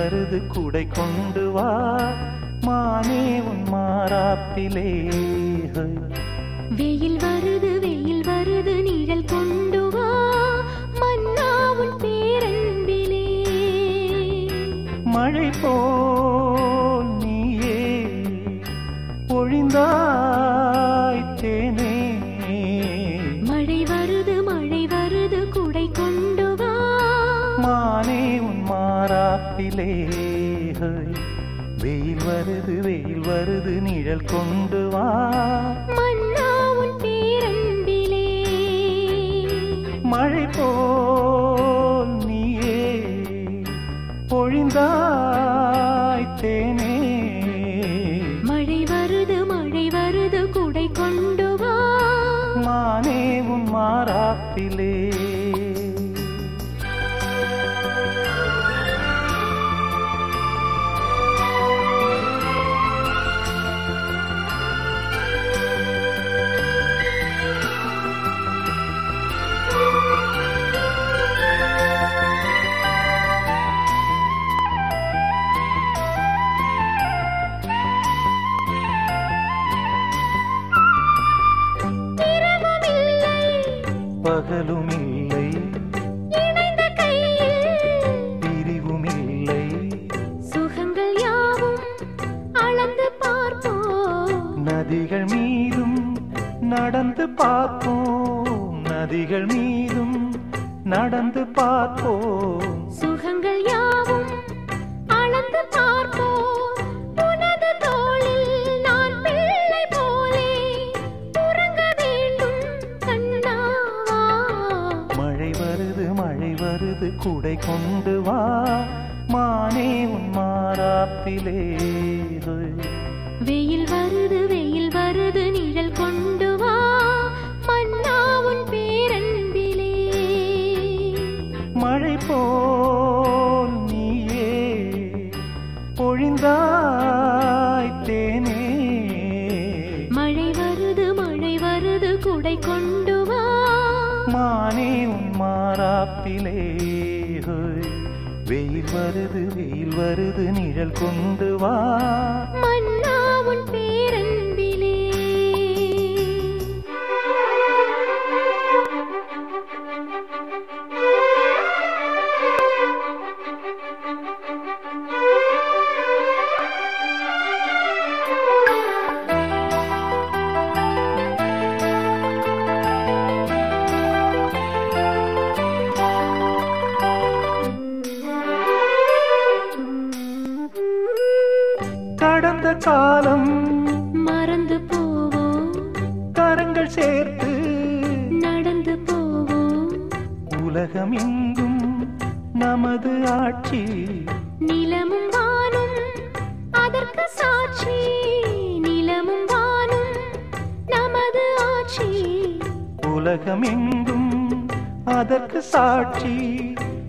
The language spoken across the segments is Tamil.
வருது குடை கொண்டு வா. மானே உன் மாறாப்பிலே. வெயில் வருது வெயில் வருது நிழல் கொண்டு வா. மன்னா உன் பேரன்பிலே. மழை போல் நீயே. பொழிந்தாய் மாறாப்பிலே வெயில் வருது வெயில் வருது நிழல் கொண்டு வா. மழை போல் நீயே. பொழிந்தாய் தேனே. மழை வருது மழை வருது குடை கொண்டு வா. மானே உன் மாறாப்பிலே பகலும் இல்லை பிரிவும் இல்லை சுகங்கள் யாவும் அளந்து பார்ப்போம். நதிகள் மீதும் நடந்து பார்ப்போம். நதிகள் மீதும் நடந்து பார்ப்போம். சுகங்கள் யாவும் அளந்து பார்ப்போம். மழை வருது குடை கொண்டு வா. மானே உன் மாறாப்பிலே வெயில் வருது வெயில் வருது நிழல் கொண்டு வா. மன்னா உன் பேரன்பிலே. மழை போல் நீயே பொழிந்தாய் மானே உன் மாறாப்பிலே. வெயில் வருது வெயில் வருது நிழல் கொண்டு வா. காலம் மறந்து போவோம். கரங்கள் சேர்த்து நடந்து போவோம். உலகம் எங்கும் நமது ஆட்சி. நிலமும் வானும் அதற்கு சாட்சி. நிலமும் வானும் நமது ஆட்சி. உலகம் எங்கும் அதற்கு சாட்சி.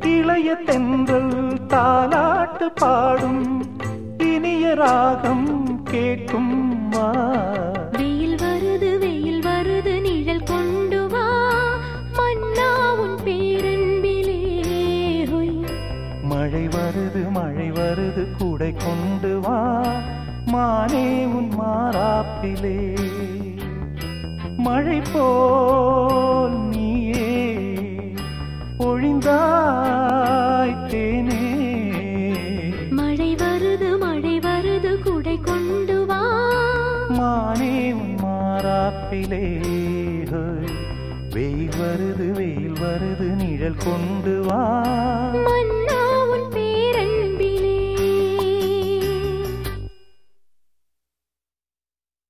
இளைய தென்றல் தாலாட்டு பாடும். இனிய ராகம் கேட்கும் வெயில் வருது வெயில் வருது நிழல் கொண்டு வா. மன்னா உன் பேரன்பிலே. மழை வருது மழை வருது கூடை கொண்டு வா. மானே உன் மாறாப்பிலே. மழை போல் மாறாப்பிலே வெயில் வருது வெயில் வருது நிழல் கொண்டு வா.